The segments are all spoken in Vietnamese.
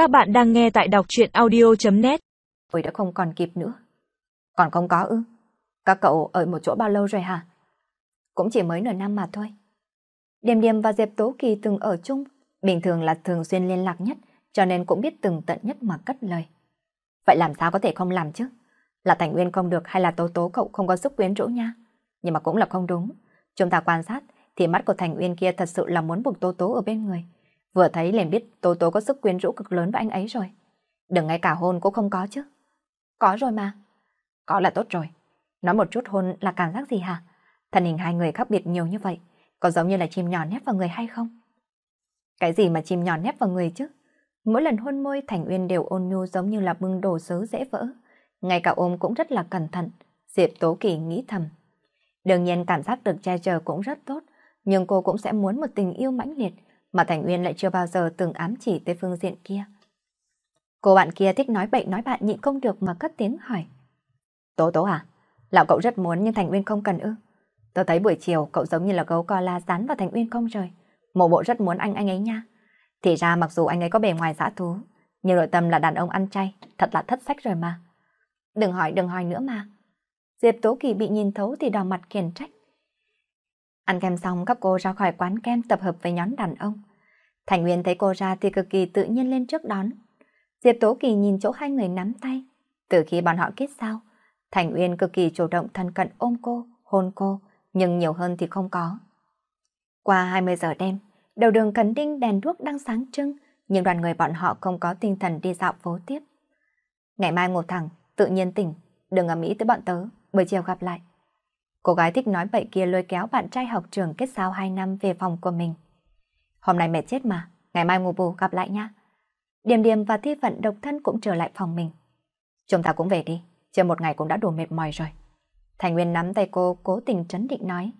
Các bạn đang nghe tại đọc chuyện audio.net Tôi đã không còn kịp nữa. Còn không có ư? Các cậu ở một chỗ bao lâu rồi hả? Cũng chỉ mới nửa năm mà thôi. Điềm Điềm và Diệp Tố Kỳ từng ở chung, bình thường là thường xuyên liên lạc nhất, cho nên cũng biết từng tận nhất mà cất lời. Vậy làm sao có thể không làm chứ? Là Thành Nguyên không được hay là Tố Tố cậu không có sức quyến rũ nha? Nhưng mà cũng là không đúng. Chúng ta quan sát thì mắt của Thành Nguyên kia thật sự là muốn buộc Tố Tố ở bên người. Vừa thấy liền biết Tố Tố có sức quyến rũ cực lớn với anh ấy rồi. Đừng ngay cả hôn cũng không có chứ. Có rồi mà. Có là tốt rồi. Nói một chút hôn là cảm giác gì hả? Thân hình hai người khác biệt nhiều như vậy. Có giống như là chim nhỏ nép vào người hay không? Cái gì mà chim nhỏ nép vào người chứ? Mỗi lần hôn môi Thành Uyên đều ôn nhu giống như là bưng đồ sứ dễ vỡ. Ngay cả ôm cũng rất là cẩn thận. Diệp Tố Kỳ nghĩ thầm. Đương nhiên cảm giác được che chở cũng rất tốt, nhưng cô cũng sẽ muốn một tình yêu mãnh liệt, mà Thành Uyên lại chưa bao giờ từng ám chỉ tới phương diện kia. Cô bạn kia thích nói bệnh nói bạn nhịn không được mà cất tiếng hỏi. Tố tố à? Lão cậu rất muốn nhưng Thành Uyên không cần ư? Tôi thấy buổi chiều cậu giống như là gấu co la dán vào Thành Uyên không rồi. Mộ bộ rất muốn anh anh ấy nha. Thì ra mặc dù anh ấy có bề ngoài giã thú, nhưng nội tâm là đàn ông ăn chay, thật là thất sách rồi mà. Đừng hỏi, đừng hỏi nữa mà. Diệp Tố Kỳ bị nhìn thấu thì đỏ mặt khiển trách. Ăn kem xong các cô ra khỏi quán kem tập hợp với nhóm đàn ông. Thành Nguyên thấy cô ra thì cực kỳ tự nhiên lên trước đón. Diệp Tố Kỳ nhìn chỗ hai người nắm tay. Từ khi bọn họ kết giao, Thành Uyên cực kỳ chủ động thân cận ôm cô, hôn cô, nhưng nhiều hơn thì không có. Qua 20 giờ đêm, đầu đường Cần Đinh đèn đuốc đang sáng trưng, nhưng đoàn người bọn họ không có tinh thần đi dạo phố tiếp. Ngày mai ngủ thẳng, tự nhiên tỉnh, đừng ở Mỹ tới bọn tớ, buổi chiều gặp lại. Cô gái thích nói bậy kia lôi kéo bạn trai học trường kết giao 2 năm về phòng của mình. Hôm nay mệt chết mà, ngày mai ngủ bù gặp lại nha. Điềm điềm và thi phận độc thân cũng trở lại phòng mình. Chúng ta cũng về đi, chưa một ngày cũng đã đủ mệt mỏi rồi. Thành Nguyên nắm tay cô cố tình trấn định nói.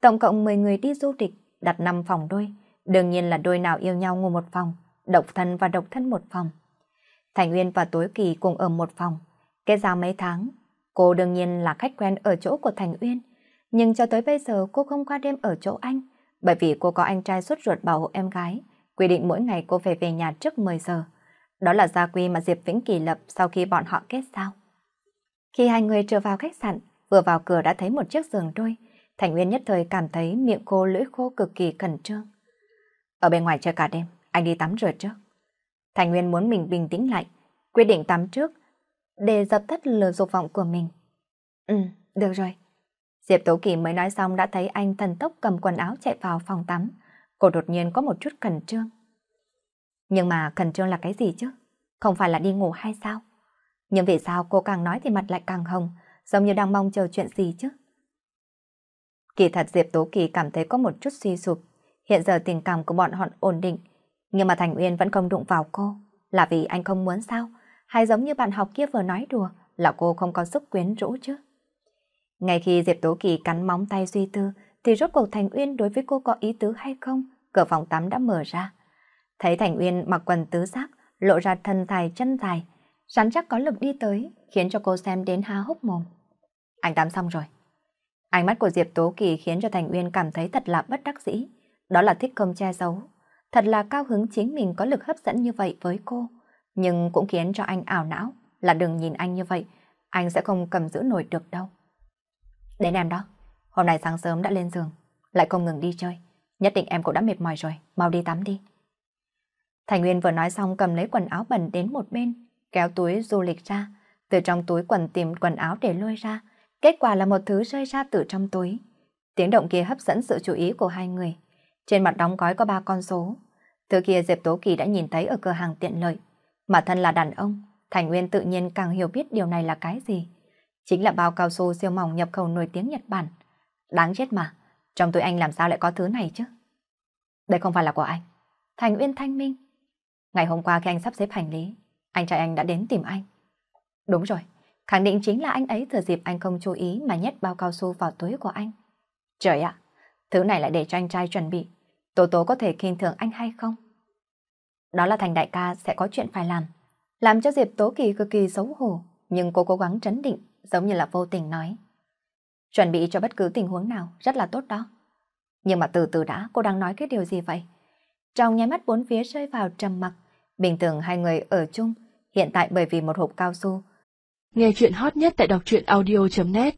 Tổng cộng 10 người đi du lịch, đặt 5 phòng đôi. Đương nhiên là đôi nào yêu nhau ngủ một phòng, độc thân và độc thân một phòng. Thành Nguyên và Tối Kỳ cùng ở một phòng. Kết giao mấy tháng, cô đương nhiên là khách quen ở chỗ của Thành Uyên. Nhưng cho tới bây giờ cô không qua đêm ở chỗ anh, bởi vì cô có anh trai xuất ruột bảo hộ em gái. Quy định mỗi ngày cô phải về nhà trước 10 giờ. Đó là gia quy mà Diệp Vĩnh Kỳ lập sau khi bọn họ kết giao. Khi hai người trở vào khách sạn, vừa vào cửa đã thấy một chiếc giường đôi. Thành Nguyên nhất thời cảm thấy miệng khô lưỡi khô cực kỳ khẩn trương. Ở bên ngoài chơi cả đêm, anh đi tắm rửa trước. Thành Nguyên muốn mình bình tĩnh lại, quyết định tắm trước để dập tắt lừa dục vọng của mình. Ừ, được rồi. Diệp Tố Kỳ mới nói xong đã thấy anh thần tốc cầm quần áo chạy vào phòng tắm. Cô đột nhiên có một chút khẩn trương. Nhưng mà khẩn trương là cái gì chứ? Không phải là đi ngủ hay sao? Nhưng vì sao cô càng nói thì mặt lại càng hồng, giống như đang mong chờ chuyện gì chứ? Kỳ thật Diệp Tố Kỳ cảm thấy có một chút suy sụp. Hiện giờ tình cảm của bọn họ ổn định, nhưng mà Thành Uyên vẫn không đụng vào cô. Là vì anh không muốn sao? Hay giống như bạn học kia vừa nói đùa, là cô không có sức quyến rũ chứ? Ngay khi Diệp Tố Kỳ cắn móng tay suy tư, thì rốt cuộc Thành Uyên đối với cô có ý tứ hay không? Cửa phòng tắm đã mở ra. Thấy Thành Uyên mặc quần tứ giác, lộ ra thân tài chân dài, rắn chắc có lực đi tới, khiến cho cô xem đến há hốc mồm. Anh tắm xong rồi. Ánh mắt của Diệp Tố Kỳ khiến cho Thành Uyên cảm thấy thật là bất đắc dĩ. Đó là thích không che giấu. Thật là cao hứng chính mình có lực hấp dẫn như vậy với cô. Nhưng cũng khiến cho anh ảo não là đừng nhìn anh như vậy, anh sẽ không cầm giữ nổi được đâu. Đến em đó, hôm nay sáng sớm đã lên giường, lại không ngừng đi chơi. Nhất định em cũng đã mệt mỏi rồi, mau đi tắm đi. Thành Nguyên vừa nói xong cầm lấy quần áo bẩn đến một bên, kéo túi du lịch ra, từ trong túi quần tìm quần áo để lôi ra. Kết quả là một thứ rơi ra từ trong túi. Tiếng động kia hấp dẫn sự chú ý của hai người. Trên mặt đóng gói có ba con số. Thứ kia Diệp Tố Kỳ đã nhìn thấy ở cửa hàng tiện lợi. Mà thân là đàn ông, Thành Nguyên tự nhiên càng hiểu biết điều này là cái gì. Chính là bao cao su siêu mỏng nhập khẩu nổi tiếng Nhật Bản. Đáng chết mà, trong túi anh làm sao lại có thứ này chứ? Đây không phải là của anh. Thành Uyên thanh minh. Ngày hôm qua khi anh sắp xếp hành lý, anh trai anh đã đến tìm anh. Đúng rồi, khẳng định chính là anh ấy thừa dịp anh không chú ý mà nhét bao cao su vào túi của anh. Trời ạ, thứ này lại để cho anh trai chuẩn bị. Tố tố có thể kinh thường anh hay không? Đó là thành đại ca sẽ có chuyện phải làm. Làm cho Diệp Tố Kỳ cực kỳ xấu hổ, nhưng cô cố gắng trấn định, giống như là vô tình nói. Chuẩn bị cho bất cứ tình huống nào, rất là tốt đó. Nhưng mà từ từ đã, cô đang nói cái điều gì vậy? Trong nháy mắt bốn phía rơi vào trầm mặc, Bình thường hai người ở chung, hiện tại bởi vì một hộp cao su. Nghe chuyện hot nhất tại đọc truyện audio.net